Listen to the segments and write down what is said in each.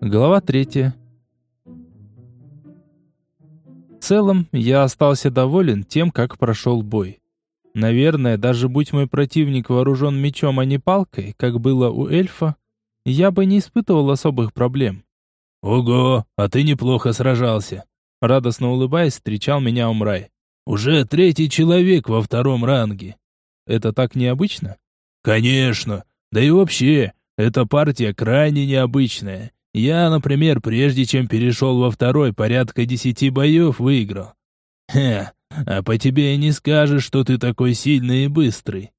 Глава третья. В целом, я остался доволен тем, как прошел бой. Наверное, даже будь мой противник вооружен мечом, а не палкой, как было у эльфа, я бы не испытывал особых проблем. «Ого, а ты неплохо сражался!» Радостно улыбаясь, встречал меня Умрай. «Уже третий человек во втором ранге!» «Это так необычно?» «Конечно! Да и вообще, эта партия крайне необычная. Я, например, прежде чем перешел во второй, порядка десяти боев выиграл. Хе, а по тебе и не скажешь, что ты такой сильный и быстрый».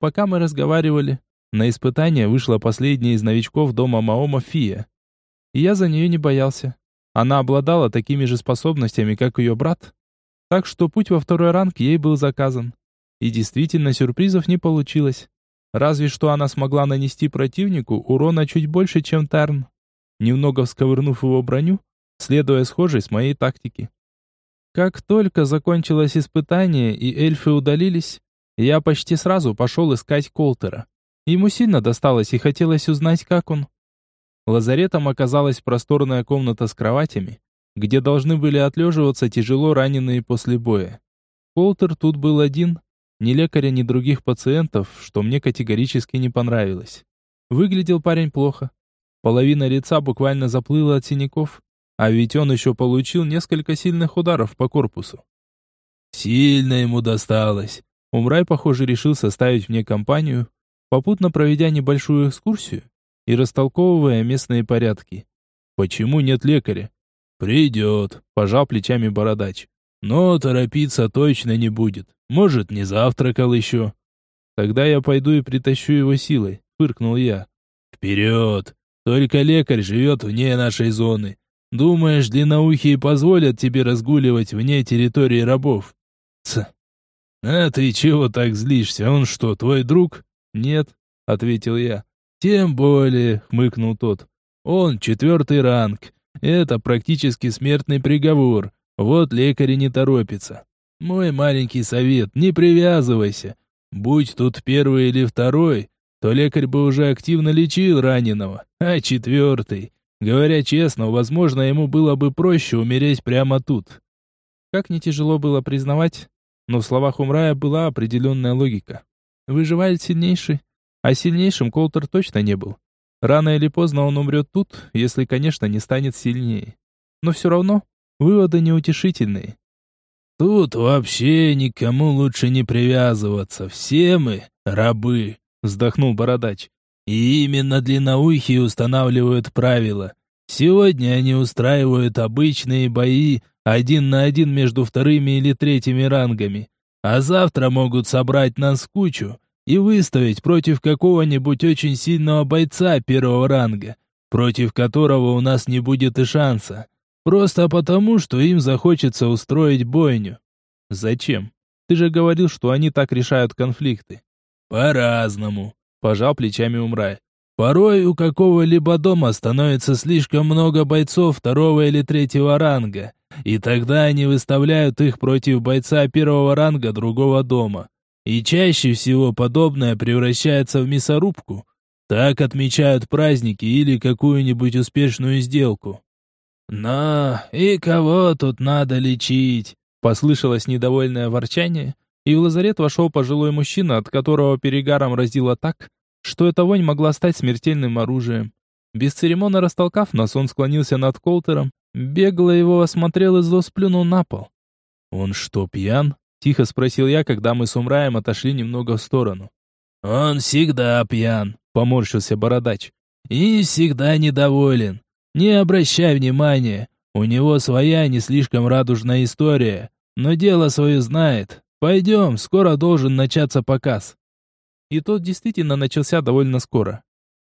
Пока мы разговаривали, на испытание вышла последняя из новичков дома Маома Фия. Я за нее не боялся. Она обладала такими же способностями, как ее брат, так что путь во второй ранг ей был заказан. И действительно, сюрпризов не получилось. Разве что она смогла нанести противнику урона чуть больше, чем Тарн, немного всковырнув его броню, следуя схожей с моей тактике. Как только закончилось испытание и эльфы удалились, я почти сразу пошел искать Колтера. Ему сильно досталось и хотелось узнать, как он. Лазаретом оказалась просторная комната с кроватями, где должны были отлеживаться тяжело раненые после боя. Колтер тут был один, ни лекаря, ни других пациентов, что мне категорически не понравилось. Выглядел парень плохо. Половина лица буквально заплыла от синяков, а ведь он еще получил несколько сильных ударов по корпусу. Сильно ему досталось. Умрай, похоже, решил составить мне компанию, попутно проведя небольшую экскурсию и растолковывая местные порядки. «Почему нет лекаря?» «Придет», – пожал плечами бородач. «Но торопиться точно не будет. Может, не завтракал еще». «Тогда я пойду и притащу его силой», – фыркнул я. «Вперед! Только лекарь живет вне нашей зоны. Думаешь, длинноухие позволят тебе разгуливать вне территории рабов?» «Ц, «А ты чего так злишься? Он что, твой друг?» «Нет», — ответил я. «Тем более», — хмыкнул тот. «Он четвертый ранг. Это практически смертный приговор. Вот лекарь не торопится. Мой маленький совет, не привязывайся. Будь тут первый или второй, то лекарь бы уже активно лечил раненого. А четвертый... Говоря честно, возможно, ему было бы проще умереть прямо тут. Как не тяжело было признавать, но в словах Умрая была определенная логика. Выживает сильнейший, а сильнейшим Колтер точно не был. Рано или поздно он умрет тут, если, конечно, не станет сильнее. Но все равно выводы неутешительные. «Тут вообще никому лучше не привязываться, все мы рабы», — вздохнул Бородач. «И именно длинноухие устанавливают правила. Сегодня они устраивают обычные бои один на один между вторыми или третьими рангами, а завтра могут собрать нас кучу и выставить против какого-нибудь очень сильного бойца первого ранга, против которого у нас не будет и шанса. Просто потому, что им захочется устроить бойню. Зачем? Ты же говорил, что они так решают конфликты. По-разному, пожал плечами Умрай. Порой у какого-либо дома становится слишком много бойцов второго или третьего ранга, и тогда они выставляют их против бойца первого ранга другого дома. И чаще всего подобное превращается в мясорубку. Так отмечают праздники или какую-нибудь успешную сделку. «Но и кого тут надо лечить?» Послышалось недовольное ворчание, и в лазарет вошел пожилой мужчина, от которого перегаром разило так, что эта вонь могла стать смертельным оружием. Бесцеремонно растолкав нас, он склонился над Колтером, бегло его осмотрел и зло сплюнул на пол. «Он что, пьян?» — тихо спросил я, когда мы с Умраем отошли немного в сторону. «Он всегда пьян», — поморщился бородач. «И всегда недоволен. Не обращай внимания, у него своя не слишком радужная история, но дело свое знает. Пойдем, скоро должен начаться показ». И тот действительно начался довольно скоро.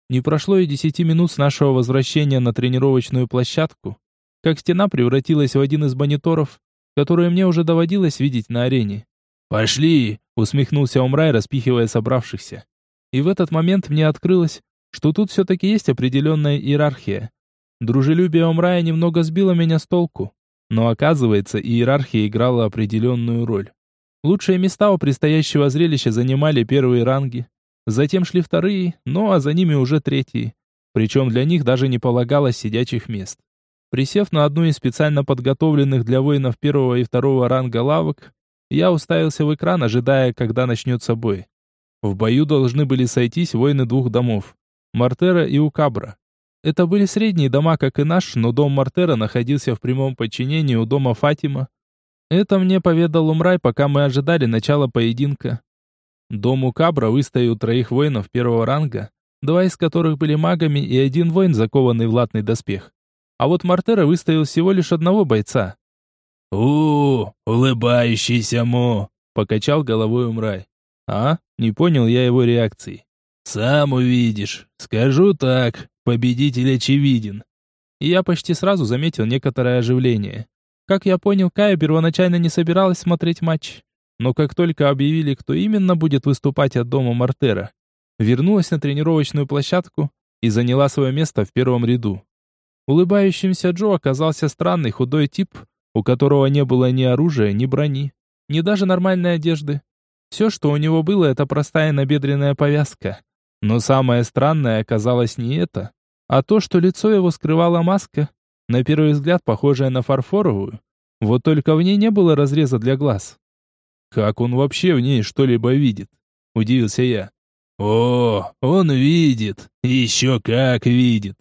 Не прошло и десяти минут с нашего возвращения на тренировочную площадку, как стена превратилась в один из мониторов, которые мне уже доводилось видеть на арене. «Пошли!» — усмехнулся Умрай, распихивая собравшихся. И в этот момент мне открылось, что тут все-таки есть определенная иерархия. Дружелюбие Умрая немного сбило меня с толку, но оказывается, иерархия играла определенную роль. Лучшие места у предстоящего зрелища занимали первые ранги, Затем шли вторые, ну а за ними уже третьи. Причем для них даже не полагалось сидячих мест. Присев на одну из специально подготовленных для воинов первого и второго ранга лавок, я уставился в экран, ожидая, когда начнется бой. В бою должны были сойтись воины двух домов – Мартера и Укабра. Это были средние дома, как и наш, но дом Мартера находился в прямом подчинении у дома Фатима. Это мне поведал Умрай, пока мы ожидали начала поединка. Дом Укабра выставил троих воинов первого ранга, два из которых были магами и один воин, закованный в латный доспех. А вот Мартера выставил всего лишь одного бойца. у улыбающийся Мо!» — покачал головой Умрай. «А?» — не понял я его реакции. «Сам увидишь. Скажу так, победитель очевиден». И я почти сразу заметил некоторое оживление. Как я понял, Кая первоначально не собиралась смотреть матч. Но как только объявили, кто именно будет выступать от дома Мартера, вернулась на тренировочную площадку и заняла свое место в первом ряду. Улыбающимся Джо оказался странный худой тип, у которого не было ни оружия, ни брони, ни даже нормальной одежды. Все, что у него было, это простая набедренная повязка. Но самое странное оказалось не это, а то, что лицо его скрывала маска, на первый взгляд похожая на фарфоровую. Вот только в ней не было разреза для глаз. Как он вообще в ней что-либо видит? Удивился я. О, он видит, еще как видит.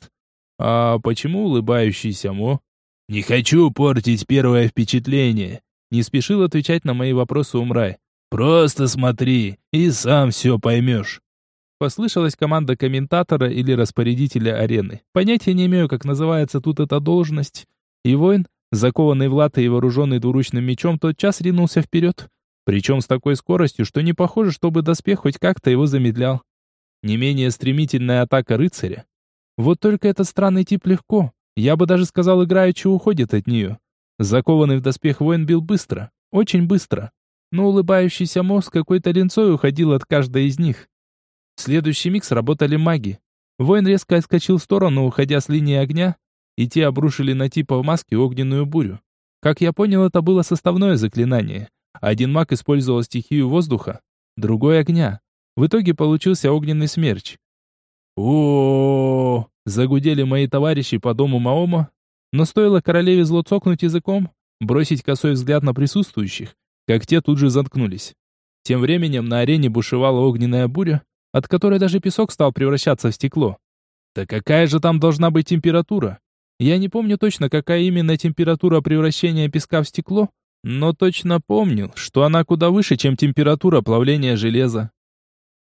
А почему улыбающийся Мо? Не хочу портить первое впечатление. Не спешил отвечать на мои вопросы Умрай. Просто смотри, и сам все поймешь. Послышалась команда комментатора или распорядителя арены. Понятия не имею, как называется тут эта должность. И воин, закованный в латы и вооруженный двуручным мечом, тотчас ринулся вперед. Причем с такой скоростью, что не похоже, чтобы доспех хоть как-то его замедлял. Не менее стремительная атака рыцаря, вот только этот странный тип легко, я бы даже сказал, играючи уходит от нее. Закованный в доспех воин бил быстро, очень быстро. Но улыбающийся мозг какой-то линцой уходил от каждой из них. Следующий миг сработали маги. Воин резко отскочил в сторону, уходя с линии огня, и те обрушили на типа в маске огненную бурю. Как я понял, это было составное заклинание. Один маг использовал стихию воздуха, другой огня. В итоге получился огненный смерч. О, Загудели мои товарищи по дому Маома, но стоило королеве зло цокнуть языком, бросить косой взгляд на присутствующих, как те тут же заткнулись. Тем временем на арене бушевала огненная буря, от которой даже песок стал превращаться в стекло. Да какая же там должна быть температура? Я не помню точно, какая именно температура превращения песка в стекло, но точно помню, что она куда выше, чем температура плавления железа.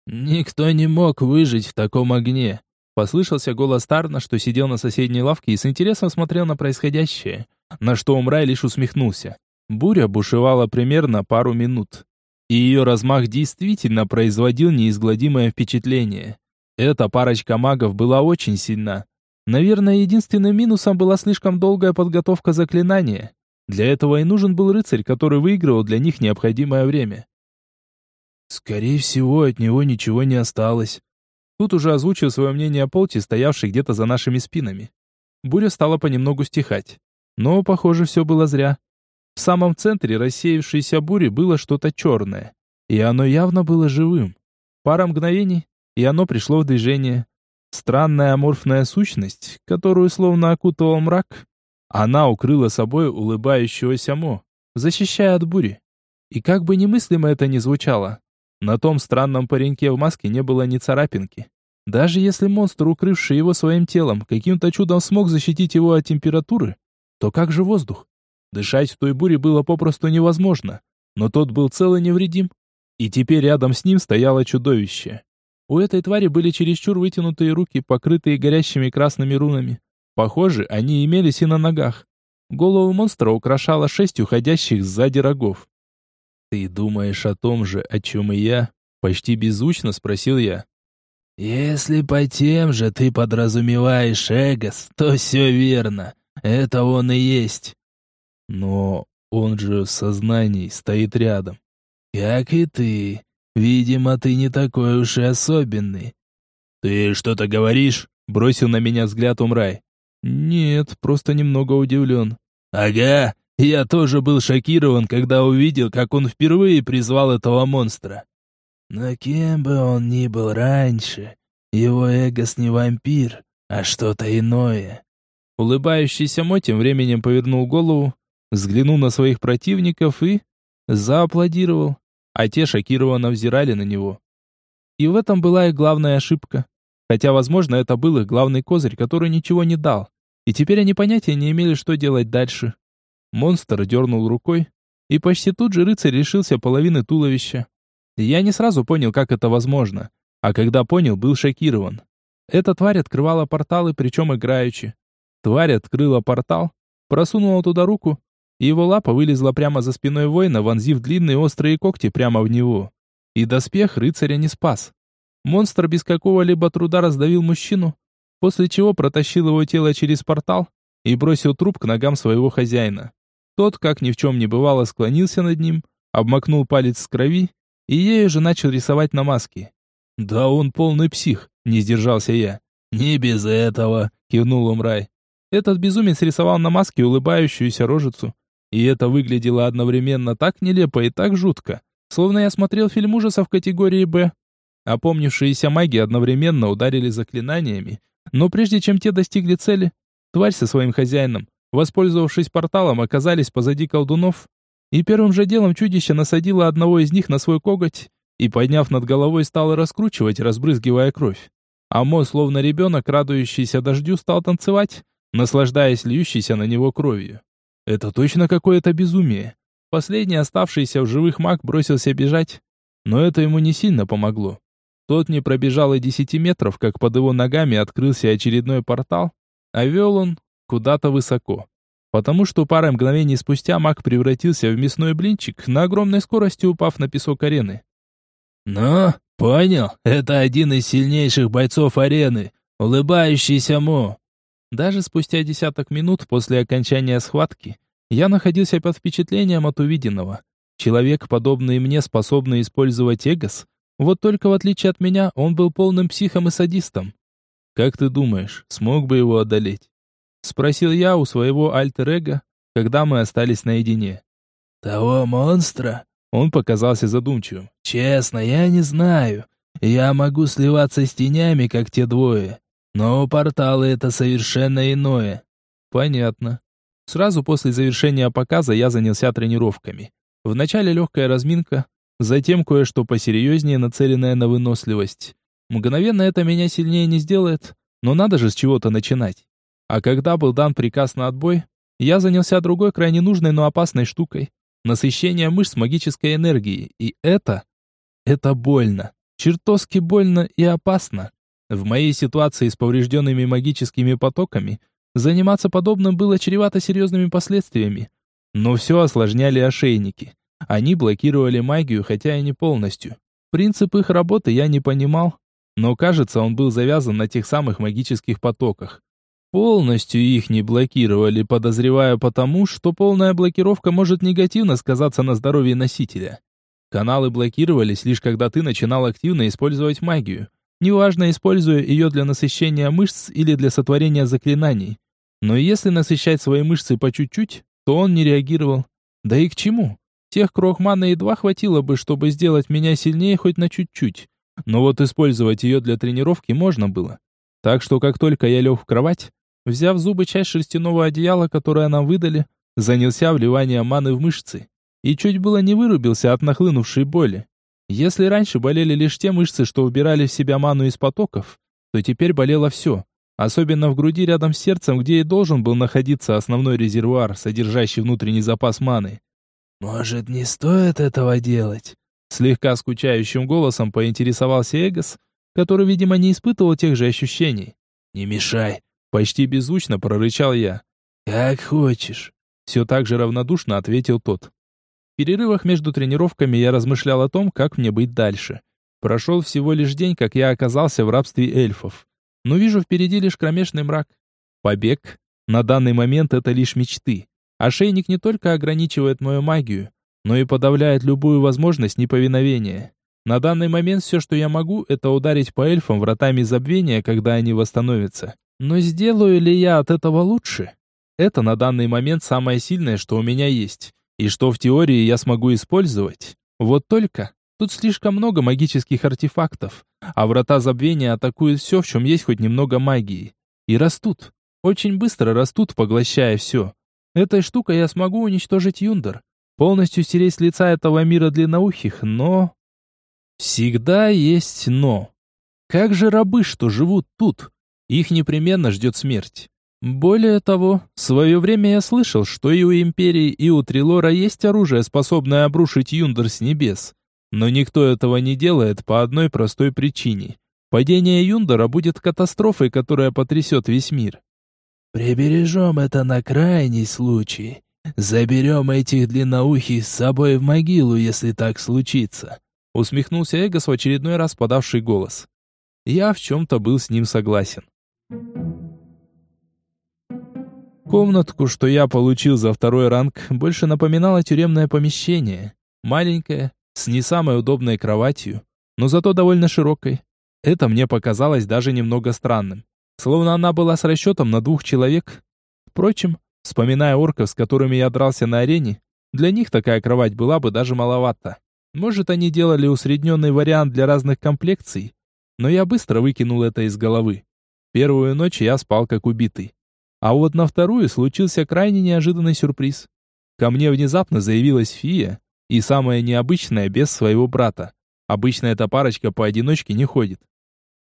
Никто не мог выжить в таком огне, Послышался голос Тарна, что сидел на соседней лавке и с интересом смотрел на происходящее, на что Умрай лишь усмехнулся. Буря бушевала примерно пару минут. И ее размах действительно производил неизгладимое впечатление. Эта парочка магов была очень сильна. Наверное, единственным минусом была слишком долгая подготовка заклинания. Для этого и нужен был рыцарь, который выигрывал для них необходимое время. Скорее всего, от него ничего не осталось, Тут уже озвучил свое мнение Полти, стоявший где-то за нашими спинами. Буря стала понемногу стихать. Но, похоже, все было зря. В самом центре рассеявшейся бури было что-то черное. И оно явно было живым. Пара мгновений, и оно пришло в движение. Странная аморфная сущность, которую словно окутывал мрак, она укрыла собой улыбающегося Мо, защищая от бури. И как бы немыслимо это ни звучало, на том странном пареньке в маске не было ни царапинки. Даже если монстр, укрывший его своим телом, каким-то чудом смог защитить его от температуры, то как же воздух? Дышать в той буре было попросту невозможно, но тот был цел и невредим. И теперь рядом с ним стояло чудовище. У этой твари были чересчур вытянутые руки, покрытые горящими красными рунами. Похоже, они имелись и на ногах. Голову монстра украшало шесть уходящих сзади рогов. «Ты думаешь о том же, о чем и я?» Почти беззвучно спросил я. «Если по тем же ты подразумеваешь Эгос, то все верно. Это он и есть». «Но он же в сознании стоит рядом». «Как и ты. Видимо, ты не такой уж и особенный». «Ты что-то говоришь?» Бросил на меня взгляд Умрай. «Нет, просто немного удивлен». «Ага, я тоже был шокирован, когда увидел, как он впервые призвал этого монстра. Но кем бы он ни был раньше, его Эгос не вампир, а что-то иное. Улыбающийся Мо тем временем повернул голову, взглянул на своих противников и... зааплодировал, а те шокированно взирали на него. И в этом была их главная ошибка. Хотя, возможно, это был их главный козырь, который ничего не дал. И теперь они понятия не имели, что делать дальше. Монстр дернул рукой, и почти тут же рыцарь решился половины туловища. Я не сразу понял, как это возможно, а когда понял, был шокирован. Эта тварь открывала порталы, причем играючи. Тварь открыла портал, просунула туда руку, и его лапа вылезла прямо за спиной воина, вонзив длинные острые когти прямо в него. И доспех рыцаря не спас. Монстр без какого-либо труда раздавил мужчину, после чего протащил его тело через портал и бросил труп к ногам своего хозяина. Тот, как ни в чем не бывало, склонился над ним, обмакнул палец в крови и ею же начал рисовать на маске. «Да он полный псих», — не сдержался я. «Не без этого», — кивнул Умрай. Этот безумец рисовал на маске улыбающуюся рожицу. И это выглядело одновременно так нелепо и так жутко, словно я смотрел фильм ужасов категории «Б». Опомнившиеся маги одновременно ударили заклинаниями, но прежде чем те достигли цели, тварь со своим хозяином, воспользовавшись порталом, оказались позади колдунов, и первым же делом чудище насадило одного из них на свой коготь и, подняв над головой, стало раскручивать, разбрызгивая кровь. А Мо, словно ребенок, радующийся дождю, стал танцевать, наслаждаясь льющейся на него кровью. Это точно какое-то безумие. Последний оставшийся в живых маг бросился бежать, но это ему не сильно помогло. Тот не пробежал и десяти метров, как под его ногами открылся очередной портал, а вел он куда-то высоко. Потому что пару мгновений спустя маг превратился в мясной блинчик, на огромной скорости упав на песок арены. «Ну, понял, это один из сильнейших бойцов арены, улыбающийся Мо. Даже спустя десяток минут после окончания схватки я находился под впечатлением от увиденного. Человек, подобный мне, способный использовать эгос, вот только в отличие от меня, он был полным психом и садистом. Как ты думаешь, смог бы его одолеть? Спросил я у своего альтер-эго, когда мы остались наедине. Того монстра? Он показался задумчивым. Честно, я не знаю. Я могу сливаться с тенями, как те двое. Но порталы это совершенно иное. Понятно. Сразу после завершения показа я занялся тренировками. Вначале легкая разминка, затем кое-что посерьезнее, нацеленное на выносливость. Мгновенно это меня сильнее не сделает, но надо же с чего-то начинать. А когда был дан приказ на отбой, я занялся другой крайне нужной, но опасной штукой. Насыщение мышц магической энергией. И это... Это больно. Чертовски больно и опасно. В моей ситуации с поврежденными магическими потоками заниматься подобным было чревато серьезными последствиями. Но все осложняли ошейники. Они блокировали магию, хотя и не полностью. Принцип их работы я не понимал, но кажется, он был завязан на тех самых магических потоках. Полностью их не блокировали, подозревая потому, что полная блокировка может негативно сказаться на здоровье носителя. Каналы блокировались лишь когда ты начинал активно использовать магию неважно, используя ее для насыщения мышц или для сотворения заклинаний. Но если насыщать свои мышцы по чуть-чуть, то он не реагировал. Да и к чему? Тех крох маны едва хватило бы, чтобы сделать меня сильнее хоть на чуть-чуть. Но вот использовать ее для тренировки можно было. Так что как только я лег в кровать, взяв зубы часть шерстяного одеяла, которое нам выдали, занялся вливанием маны в мышцы. И чуть было не вырубился от нахлынувшей боли. Если раньше болели лишь те мышцы, что убирали в себя ману из потоков, то теперь болело все. Особенно в груди рядом с сердцем, где и должен был находиться основной резервуар, содержащий внутренний запас маны. «Может, не стоит этого делать?» Слегка скучающим голосом поинтересовался Эгос, который, видимо, не испытывал тех же ощущений. «Не мешай!» Почти беззвучно прорычал я. «Как хочешь!» Все так же равнодушно ответил тот перерывах между тренировками я размышлял о том, как мне быть дальше. Прошел всего лишь день, как я оказался в рабстве эльфов. Но вижу впереди лишь кромешный мрак. Побег. На данный момент это лишь мечты. Ошейник не только ограничивает мою магию, но и подавляет любую возможность неповиновения. На данный момент все, что я могу, это ударить по эльфам вратами забвения, когда они восстановятся. Но сделаю ли я от этого лучше? Это на данный момент самое сильное, что у меня есть и что в теории я смогу использовать. Вот только Тут слишком много магических артефактов, а врата забвения атакуют все, в чем есть хоть немного магии. И растут. Очень быстро растут, поглощая все. Этой штукой я смогу уничтожить Юндер. Полностью стереть с лица этого мира длинноухих, но... Всегда есть «но». Как же рабы, что живут тут? Их непременно ждет смерть. Более того, в свое время я слышал, что и у Империи, и у Трилора есть оружие, способное обрушить Юндер с небес. Но никто этого не делает по одной простой причине. Падение Юндора будет катастрофой, которая потрясет весь мир. «Прибережем это на крайний случай. Заберем этих длинноухих с собой в могилу, если так случится», усмехнулся Эгос в очередной раз подавший голос. Я в чем-то был с ним согласен. Комнатку, что я получил за второй ранг, больше напоминала тюремное помещение. Маленькое, с не самой удобной кроватью, но зато довольно широкой. Это мне показалось даже немного странным. Словно она была с расчетом на двух человек. Впрочем, вспоминая орков, с которыми я дрался на арене, для них такая кровать была бы даже маловато. Может, они делали усредненный вариант для разных комплекций, но я быстро выкинул это из головы. Первую ночь я спал как убитый. А вот на вторую случился крайне неожиданный сюрприз. Ко мне внезапно заявилась фия, и самое необычное, без своего брата. Обычно эта парочка поодиночке не ходит.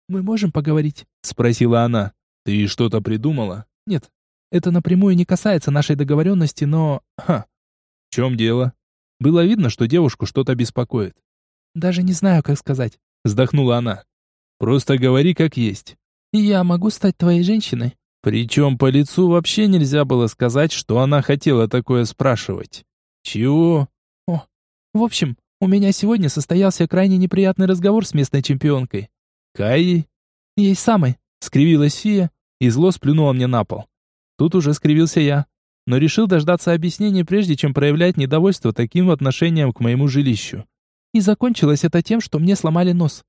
«Мы можем поговорить?» — спросила она. «Ты что-то придумала?» «Нет, это напрямую не касается нашей договоренности, но...» «Ха! В чем дело?» Было видно, что девушку что-то беспокоит. «Даже не знаю, как сказать», — вздохнула она. «Просто говори как есть». «Я могу стать твоей женщиной?» Причем по лицу вообще нельзя было сказать, что она хотела такое спрашивать. «Чего?» «О, в общем, у меня сегодня состоялся крайне неприятный разговор с местной чемпионкой». «Каи?» «Ей самой», — скривилась Фия и зло сплюнула мне на пол. Тут уже скривился я, но решил дождаться объяснения, прежде чем проявлять недовольство таким отношением к моему жилищу. И закончилось это тем, что мне сломали нос.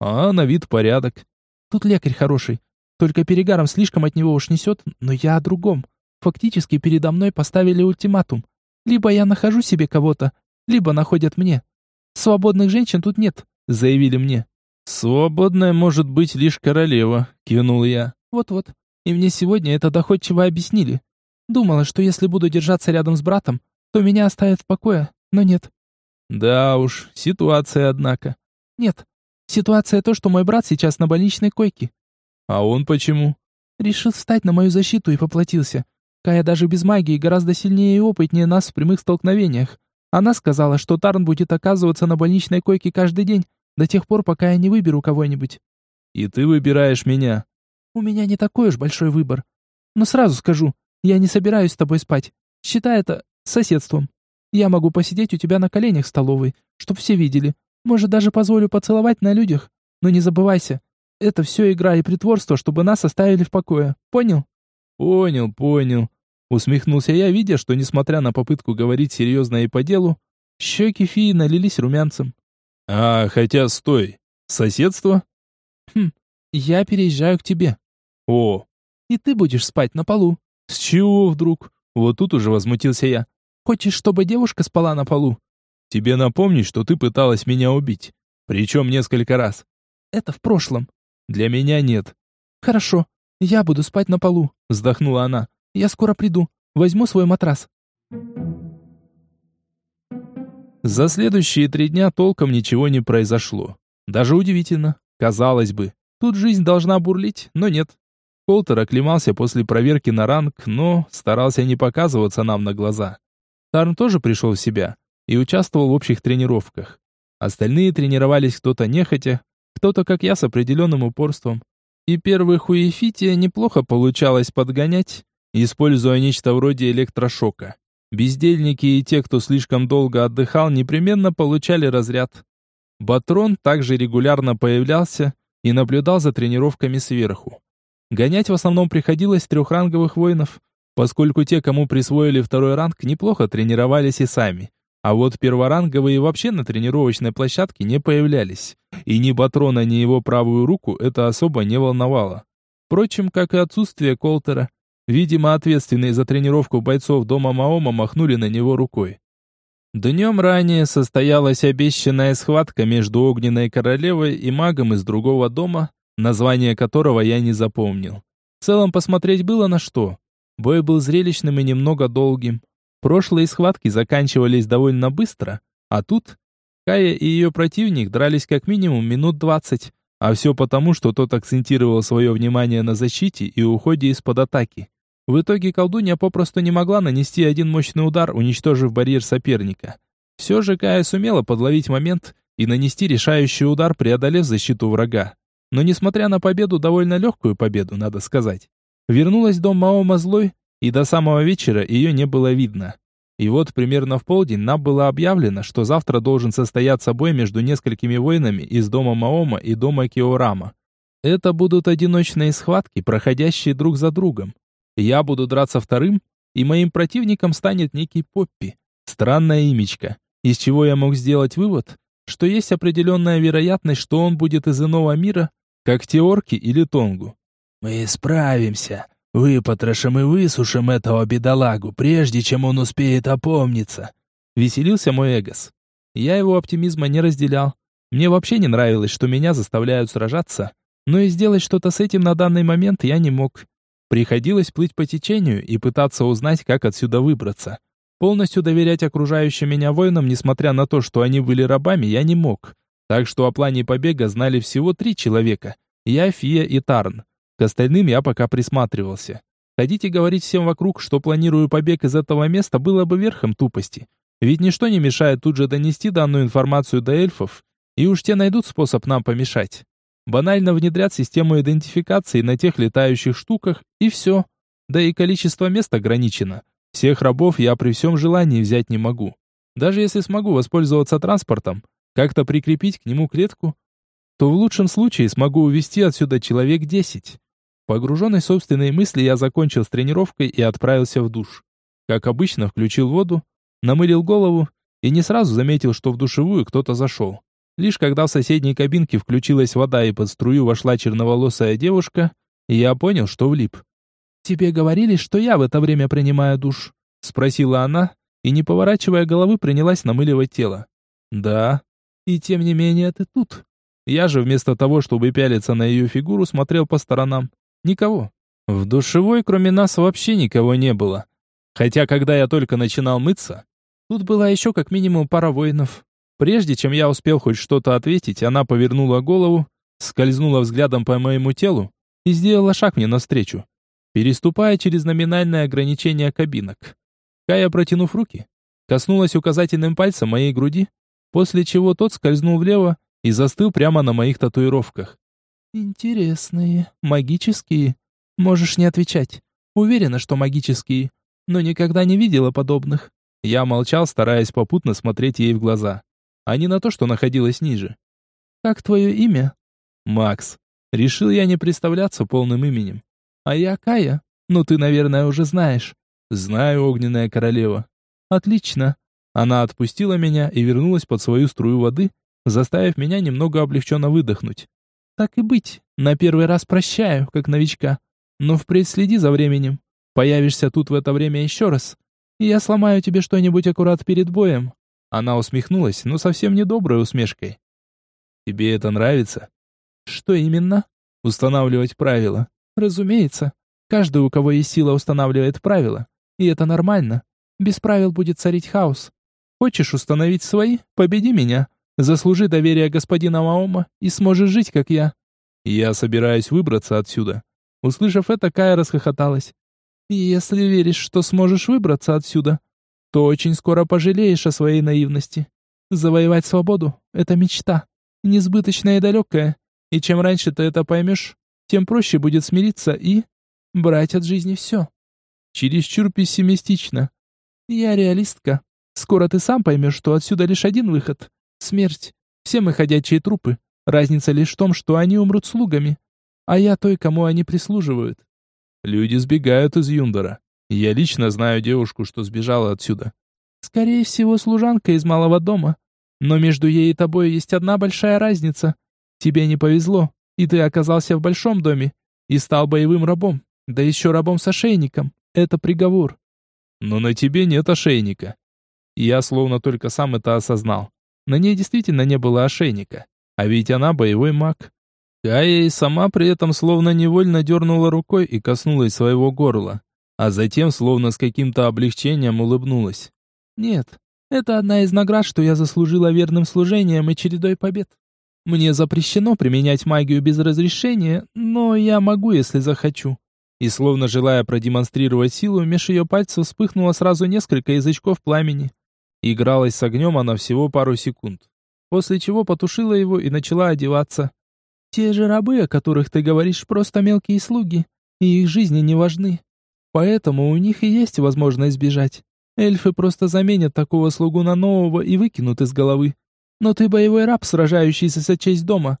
А, на вид порядок. Тут лекарь хороший. Только перегаром слишком от него уж несет, но я о другом. Фактически передо мной поставили ультиматум. Либо я нахожу себе кого-то, либо находят мне. Свободных женщин тут нет, заявили мне. Свободная может быть лишь королева, кивнул я. Вот-вот. И мне сегодня это доходчиво объяснили. Думала, что если буду держаться рядом с братом, то меня оставят в покое, но нет. Да уж, ситуация, однако. Нет, Ситуация то, что мой брат сейчас на больничной койке. А он почему? Решил встать на мою защиту и поплатился. Кая даже без магии гораздо сильнее и опытнее нас в прямых столкновениях. Она сказала, что Тарн будет оказываться на больничной койке каждый день, до тех пор, пока я не выберу кого-нибудь. И ты выбираешь меня. У меня не такой уж большой выбор. Но сразу скажу, я не собираюсь с тобой спать. Считай это соседством. Я могу посидеть у тебя на коленях в столовой, чтоб все видели, может, даже позволю поцеловать на людях. Но не забывайся, это все игра и притворство, чтобы нас оставили в покое. Понял? Понял, понял. Усмехнулся я, видя, что, несмотря на попытку говорить серьезно и по делу, щеки фии налились румянцем. А, хотя, стой. Соседство? Хм, я переезжаю к тебе. О. И ты будешь спать на полу. С чего вдруг? Вот тут уже возмутился я. Хочешь, чтобы девушка спала на полу? Тебе напомнить, что ты пыталась меня убить. Причем несколько раз. Это в прошлом. Для меня нет. Хорошо, я буду спать на полу, вздохнула она. Я скоро приду. Возьму свой матрас. За следующие три дня толком ничего не произошло. Даже удивительно. Казалось бы, тут жизнь должна бурлить, но нет. Колтер оклемался после проверки на ранг, но старался не показываться нам на глаза. Тарн тоже пришел в себя, и участвовал в общих тренировках. Остальные тренировались кто-то нехотя, кто-то, как я, с определенным упорством. И первый хуефития неплохо получалось подгонять, используя нечто вроде электрошока. Бездельники и те, кто слишком долго отдыхал, непременно получали разряд. Батрон также регулярно появлялся и наблюдал за тренировками сверху. Гонять в основном приходилось трехранговых воинов, поскольку те, кому присвоили второй ранг, неплохо тренировались и сами. А вот перворанговые вообще на тренировочной площадке не появлялись. И ни Батрона, ни его правую руку это особо не волновало. Впрочем, как и отсутствие Колтера. Видимо, ответственные за тренировку бойцов дома Маома махнули на него рукой. Днем ранее состоялась обещанная схватка между огненной королевой и магом из другого дома, название которого я не запомнил. В целом посмотреть было на что. Бой был зрелищным и немного долгим. Прошлые схватки заканчивались довольно быстро, а тут Кая и ее противник дрались как минимум минут двадцать, а все потому, что тот акцентировал свое внимание на защите и уходе из-под атаки. В итоге колдунья попросту не могла нанести один мощный удар, уничтожив барьер соперника. Все же Кая сумела подловить момент и нанести решающий удар, преодолев защиту врага. Но несмотря на победу, довольно легкую победу, надо сказать, вернулась дом Маома злой, и до самого вечера ее не было видно. И вот примерно в полдень нам было объявлено, что завтра должен состояться бой между несколькими воинами из дома Маома и дома Киорама. Это будут одиночные схватки, проходящие друг за другом. Я буду драться вторым, и моим противником станет некий Поппи. Странная имечка, из чего я мог сделать вывод, что есть определенная вероятность, что он будет из иного мира, как Теорки или Тонгу. «Мы справимся. Выпотрошим и высушим этого бедолагу, прежде чем он успеет опомниться», — веселился мой Эгос. Я его оптимизма не разделял. Мне вообще не нравилось, что меня заставляют сражаться, но и сделать что-то с этим на данный момент я не мог. Приходилось плыть по течению и пытаться узнать, как отсюда выбраться. Полностью доверять окружающим меня воинам, несмотря на то, что они были рабами, я не мог. Так что о плане побега знали всего три человека. Я, Фия и Тарн. К остальным я пока присматривался. Ходить и говорить всем вокруг, что планирую побег из этого места, было бы верхом тупости. Ведь ничто не мешает тут же донести данную информацию до эльфов, и уж те найдут способ нам помешать. Банально внедрят систему идентификации на тех летающих штуках, и все. Да и количество мест ограничено. Всех рабов я при всем желании взять не могу. Даже если смогу воспользоваться транспортом, как-то прикрепить к нему клетку, то в лучшем случае смогу увезти отсюда человек 10. Погруженный в собственные мысли, я закончил с тренировкой и отправился в душ. Как обычно, включил воду, намылил голову и не сразу заметил, что в душевую кто-то зашел. Лишь когда в соседней кабинке включилась вода и под струю вошла черноволосая девушка, я понял, что влип. «Тебе говорили, что я в это время принимаю душ?» — спросила она, и, не поворачивая головы, принялась намыливать тело. «Да. И тем не менее ты тут». Я же вместо того, чтобы пялиться на ее фигуру, смотрел по сторонам. Никого. В душевой, кроме нас, вообще никого не было. Хотя, когда я только начинал мыться, тут была еще как минимум пара воинов. Прежде чем я успел хоть что-то ответить, она повернула голову, скользнула взглядом по моему телу и сделала шаг мне навстречу, переступая через номинальное ограничение кабинок. Кая, протянув руки, коснулась указательным пальцем моей груди, после чего тот скользнул влево и застыл прямо на моих татуировках. «Интересные, магические. Можешь не отвечать. Уверена, что магические, но никогда не видела подобных». Я молчал, стараясь попутно смотреть ей в глаза а не на то, что находилось ниже. «Как твое имя?» «Макс. Решил я не представляться полным именем. А я Кая. Ну, ты, наверное, уже знаешь». «Знаю, огненная королева». «Отлично». Она отпустила меня и вернулась под свою струю воды, заставив меня немного облегченно выдохнуть. «Так и быть. На первый раз прощаю, как новичка. Но впредь следи за временем. Появишься тут в это время еще раз, и я сломаю тебе что-нибудь аккурат перед боем. Она усмехнулась, но совсем не доброй усмешкой. «Тебе это нравится?» «Что именно?» «Устанавливать правила». «Разумеется. Каждый, у кого есть сила, устанавливает правила. И это нормально. Без правил будет царить хаос. Хочешь установить свои? Победи меня. Заслужи доверие господина Маома и сможешь жить, как я». «Я собираюсь выбраться отсюда». Услышав это, Кая расхохоталась. «Если веришь, что сможешь выбраться отсюда, то очень скоро пожалеешь о своей наивности. Завоевать свободу — это мечта, несбыточная и далекая, и чем раньше ты это поймешь, тем проще будет смириться и брать от жизни все. Чересчур пессимистично. Я реалистка. Скоро ты сам поймешь, что отсюда лишь один выход — смерть. Все мы ходячие трупы. Разница лишь в том, что они умрут слугами, а я той, кому они прислуживают. Люди сбегают из Юндора. Я лично знаю девушку, что сбежала отсюда. Скорее всего, служанка из малого дома. Но между ей и тобой есть одна большая разница. Тебе не повезло, и ты оказался в большом доме и стал боевым рабом, да еще рабом с ошейником. Это приговор. Но на тебе нет ошейника. Я словно только сам это осознал. На ней действительно не было ошейника. А ведь она боевой маг. Кая и сама при этом словно невольно дернула рукой и коснулась своего горла. А затем словно с каким-то облегчением улыбнулась. «Нет, это одна из наград, что я заслужила верным служением и чередой побед. Мне запрещено применять магию без разрешения, но я могу, если захочу. И словно желая продемонстрировать силу, меж ее пальцев вспыхнуло сразу несколько язычков пламени. Игралась с огнем она всего пару секунд, после чего потушила его и начала одеваться. Те же рабы, о которых ты говоришь, просто мелкие слуги, и их жизни не важны. Поэтому у них и есть возможность сбежать. Эльфы просто заменят такого слугу на нового и выкинут из головы. Но ты боевой раб, сражающийся за честь дома.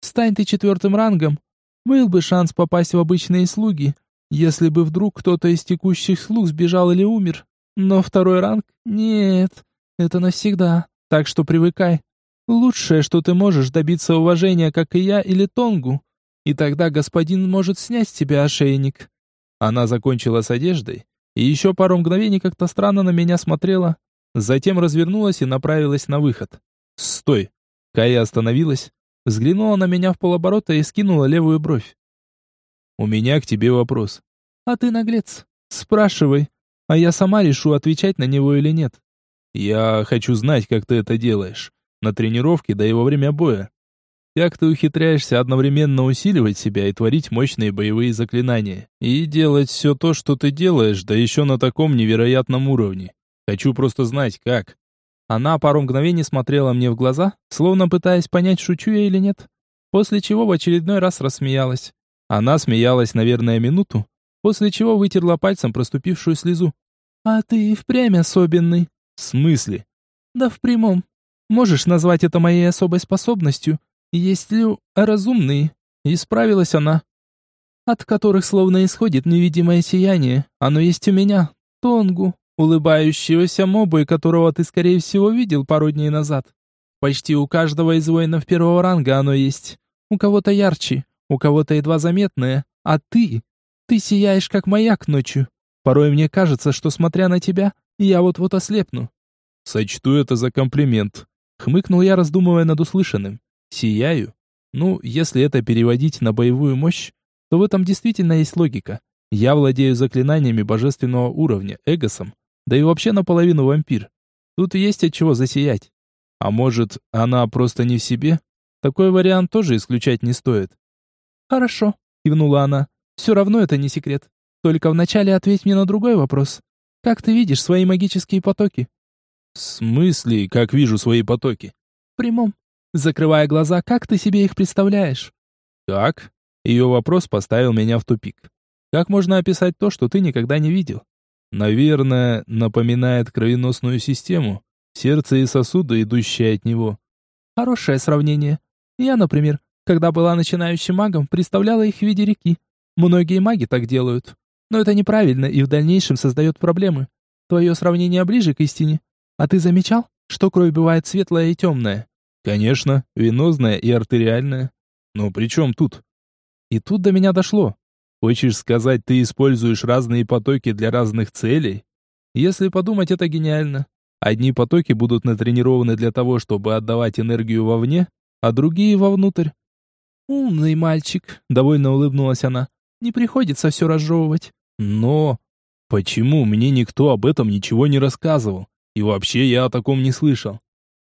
Стань ты четвертым рангом, был бы шанс попасть в обычные слуги, если бы вдруг кто-то из текущих слуг сбежал или умер. Но второй ранг? Нет, это навсегда, так что привыкай. Лучшее, что ты можешь добиться уважения, как и я или Тонгу, и тогда господин может снять с тебя ошейник». Она закончила с одеждой и еще пару мгновений как-то странно на меня смотрела, затем развернулась и направилась на выход. «Стой!» Кая остановилась, взглянула на меня в полоборота и скинула левую бровь. «У меня к тебе вопрос». «А ты наглец. Спрашивай, а я сама решу, отвечать на него или нет». «Я хочу знать, как ты это делаешь. На тренировке, да и во время боя. Как ты ухитряешься одновременно усиливать себя и творить мощные боевые заклинания. И делать все то, что ты делаешь, да еще на таком невероятном уровне. Хочу просто знать, как». Она пару мгновений смотрела мне в глаза, словно пытаясь понять, шучу я или нет. После чего в очередной раз рассмеялась. Она смеялась, наверное, минуту, после чего вытерла пальцем проступившую слезу. «А ты и впрямь особенный». «В смысле?» «Да в прямом. Можешь назвать это моей особой способностью, есть ли разумные?» Исправилась она. «От которых словно исходит невидимое сияние. Оно есть у меня. Тонгу улыбающегося моба, которого ты, скорее всего, видел пару дней назад. Почти у каждого из воинов первого ранга оно есть. У кого-то ярче, у кого-то едва заметное, а ты... Ты сияешь, как маяк ночью. Порой мне кажется, что, смотря на тебя, я вот-вот ослепну». «Сочту это за комплимент», — хмыкнул я, раздумывая над услышанным. «Сияю? Ну, если это переводить на боевую мощь, то в этом действительно есть логика. Я владею заклинаниями божественного уровня, эгосом, да и вообще наполовину вампир. Тут есть от чего засиять. А может, она просто не в себе? Такой вариант тоже исключать не стоит. «Хорошо», — кивнула она. «Все равно это не секрет. Только вначале ответь мне на другой вопрос. Как ты видишь свои магические потоки?» «В смысле, как вижу свои потоки?» «В прямом. Закрывая глаза, как ты себе их представляешь?» «Как?» Ее вопрос поставил меня в тупик. «Как можно описать то, что ты никогда не видел?» Наверное, напоминает кровеносную систему, сердце и сосуды, идущие от него. Хорошее сравнение. Я, например, когда была начинающим магом, представляла их в виде реки. Многие маги так делают. Но это неправильно и в дальнейшем создает проблемы. Твое сравнение ближе к истине. А ты замечал, что кровь бывает светлая и темная? Конечно, венозная и артериальная. Но при чем тут? И тут до меня дошло. Хочешь сказать, ты используешь разные потоки для разных целей? Если подумать, это гениально. Одни потоки будут натренированы для того, чтобы отдавать энергию вовне, а другие вовнутрь. «Умный мальчик», — довольно улыбнулась она. «Не приходится все разжевывать». «Но...» «Почему мне никто об этом ничего не рассказывал? И вообще я о таком не слышал».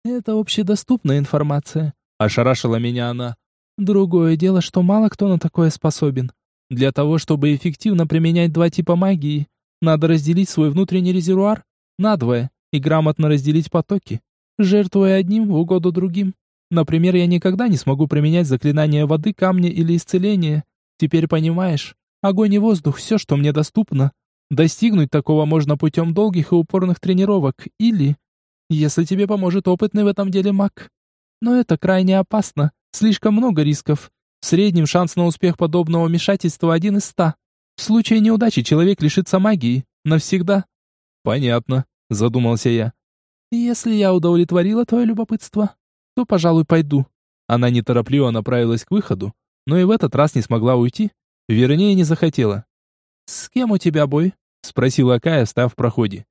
«Это общедоступная информация», — ошарашила меня она. «Другое дело, что мало кто на такое способен. Для того, чтобы эффективно применять два типа магии, надо разделить свой внутренний резервуар надвое и грамотно разделить потоки, жертвуя одним в угоду другим. Например, я никогда не смогу применять заклинания воды, камня или исцеления. Теперь понимаешь, огонь и воздух – все, что мне доступно. Достигнуть такого можно путем долгих и упорных тренировок или, если тебе поможет опытный в этом деле маг. Но это крайне опасно, слишком много рисков, в среднем шанс на успех подобного вмешательства один из ста. В случае неудачи человек лишится магии. Навсегда. Понятно, задумался я. Если я удовлетворила твое любопытство, то, пожалуй, пойду. Она неторопливо направилась к выходу, но и в этот раз не смогла уйти. Вернее, не захотела. «С кем у тебя бой?» — спросила Кая, став в проходе.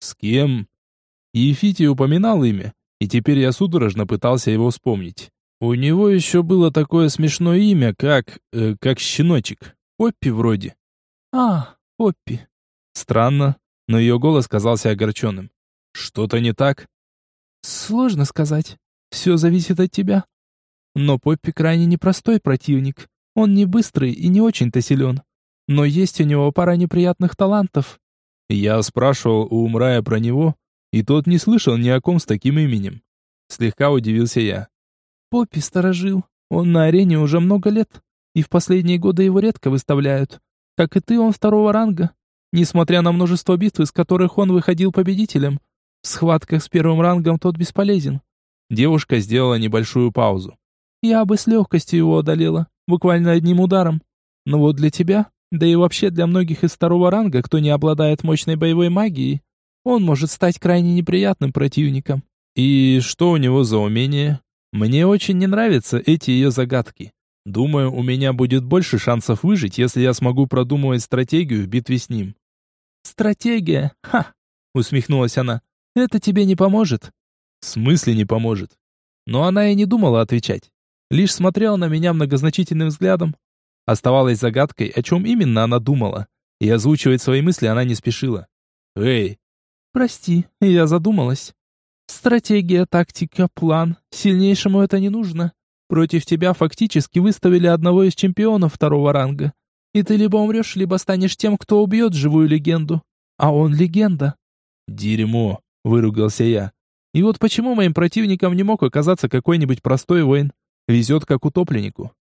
«С кем?» Ефитий упоминал имя, и теперь я судорожно пытался его вспомнить. У него еще было такое смешное имя, как... Э, как щеночек. Поппи вроде. А, Поппи. Странно, но ее голос казался огорченным. Что-то не так? Сложно сказать. Все зависит от тебя. Но Поппи крайне непростой противник. Он не быстрый и не очень-то силен. Но есть у него пара неприятных талантов. Я спрашивал у Умрая про него, и тот не слышал ни о ком с таким именем. Слегка удивился я. Поппи сторожил. Он на арене уже много лет, и в последние годы его редко выставляют. Как и ты, он второго ранга. Несмотря на множество битв, из которых он выходил победителем, в схватках с первым рангом тот бесполезен. Девушка сделала небольшую паузу. Я бы с легкостью его одолела, буквально одним ударом. Но вот для тебя, да и вообще для многих из второго ранга, кто не обладает мощной боевой магией, он может стать крайне неприятным противником. И что у него за умение? Мне очень не нравятся эти ее загадки. Думаю, у меня будет больше шансов выжить, если я смогу продумывать стратегию в битве с ним. Стратегия? Ха! Усмехнулась она. Это тебе не поможет. В смысле не поможет? Но она и не думала отвечать. Лишь смотрела на меня многозначительным взглядом. Оставалось загадкой, о чем именно она думала. И озвучивать свои мысли она не спешила. «Эй!» «Прости, я задумалась. Стратегия, тактика, план. Сильнейшему это не нужно. Против тебя фактически выставили одного из чемпионов второго ранга. И ты либо умрешь, либо станешь тем, кто убьет живую легенду. А он легенда. Дерьмо, выругался я. И вот почему моим противником не мог оказаться какой-нибудь простой воин. Везет как утопленнику.